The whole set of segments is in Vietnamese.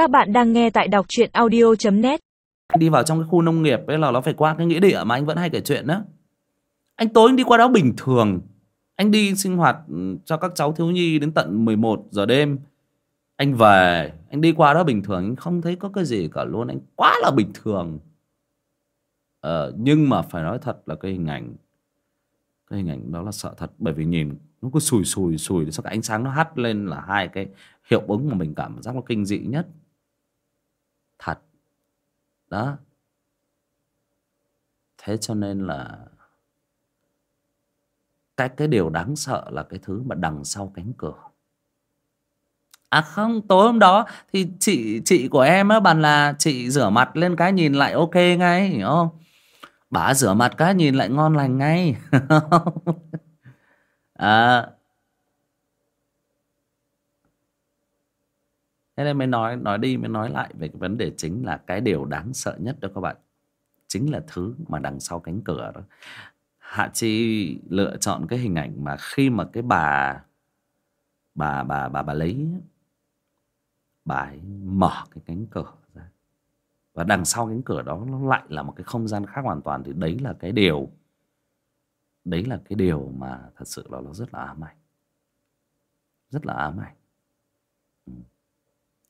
Các bạn đang nghe tại đọc truyện audio.net đi vào trong cái khu nông nghiệp ấy là nó phải qua cái nghĩa địa mà anh vẫn hay kể chuyện đó. Anh tối anh đi qua đó bình thường. Anh đi sinh hoạt ừ, cho các cháu thiếu nhi đến tận 11 giờ đêm. Anh về anh đi qua đó bình thường. Anh không thấy có cái gì cả luôn. Anh quá là bình thường. Ờ, nhưng mà phải nói thật là cái hình ảnh cái hình ảnh đó là sợ thật. Bởi vì nhìn nó cứ sùi sùi sùi sau cái ánh sáng nó hắt lên là hai cái hiệu ứng mà mình cảm giác nó kinh dị nhất thật. Đó. Thế cho nên là cái cái điều đáng sợ là cái thứ mà đằng sau cánh cửa. À không, tối hôm đó thì chị chị của em á bàn là chị rửa mặt lên cái nhìn lại ok ngay, hiểu không? Bà rửa mặt cái nhìn lại ngon lành ngay. À thế nên mới nói nói đi mới nói lại về cái vấn đề chính là cái điều đáng sợ nhất đó các bạn. Chính là thứ mà đằng sau cánh cửa đó. Hạ chi lựa chọn cái hình ảnh mà khi mà cái bà bà bà bà bà lấy bà ấy mở cái cánh cửa ra. Và đằng sau cánh cửa đó nó lại là một cái không gian khác hoàn toàn thì đấy là cái điều, đấy là cái điều mà thật sự là nó rất là ám ảnh. Rất là ám ảnh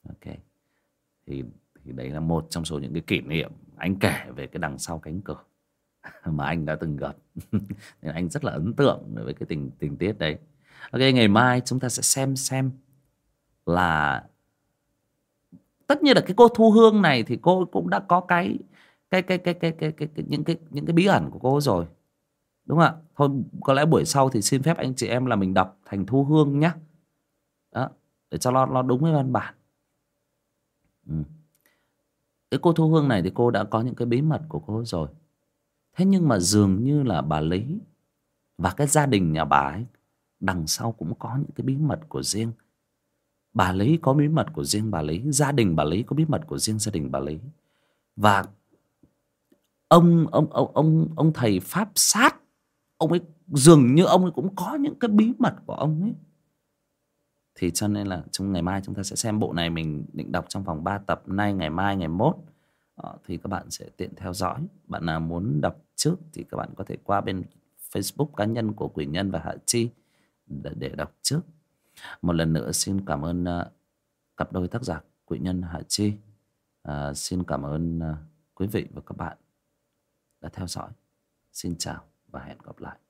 ok. Thì thì đấy là một trong số những cái kỷ niệm anh kể về cái đằng sau cánh cửa mà anh đã từng gặp. Nên anh rất là ấn tượng với cái tình tình tiết đấy. Ok ngày mai chúng ta sẽ xem xem là tất nhiên là cái cô thu hương này thì cô cũng đã có cái cái cái cái cái cái, cái, cái những cái những cái bí ẩn của cô rồi. Đúng không ạ? Thôi có lẽ buổi sau thì xin phép anh chị em là mình đọc thành thu hương nhé đó để cho nó nó đúng với văn bản ừ. cái cô thu hương này thì cô đã có những cái bí mật của cô rồi. Thế nhưng mà dường như là bà lý và cái gia đình nhà bà ấy, đằng sau cũng có những cái bí mật của riêng. Bà lý có bí mật của riêng bà lý, gia đình bà lý có bí mật của riêng gia đình bà lý. Và ông ông ông ông ông thầy pháp sát, ông ấy, dường như ông ấy cũng có những cái bí mật của ông ấy thì cho nên là trong ngày mai chúng ta sẽ xem bộ này mình định đọc trong vòng 3 tập nay ngày mai ngày mốt. Ờ, thì các bạn sẽ tiện theo dõi. Bạn nào muốn đọc trước thì các bạn có thể qua bên Facebook cá nhân của Quỳnh Nhân và Hạ Chi để, để đọc trước. Một lần nữa xin cảm ơn uh, cặp đôi tác giả Quỳnh Nhân Hạ Chi. Uh, xin cảm ơn uh, quý vị và các bạn đã theo dõi. Xin chào và hẹn gặp lại.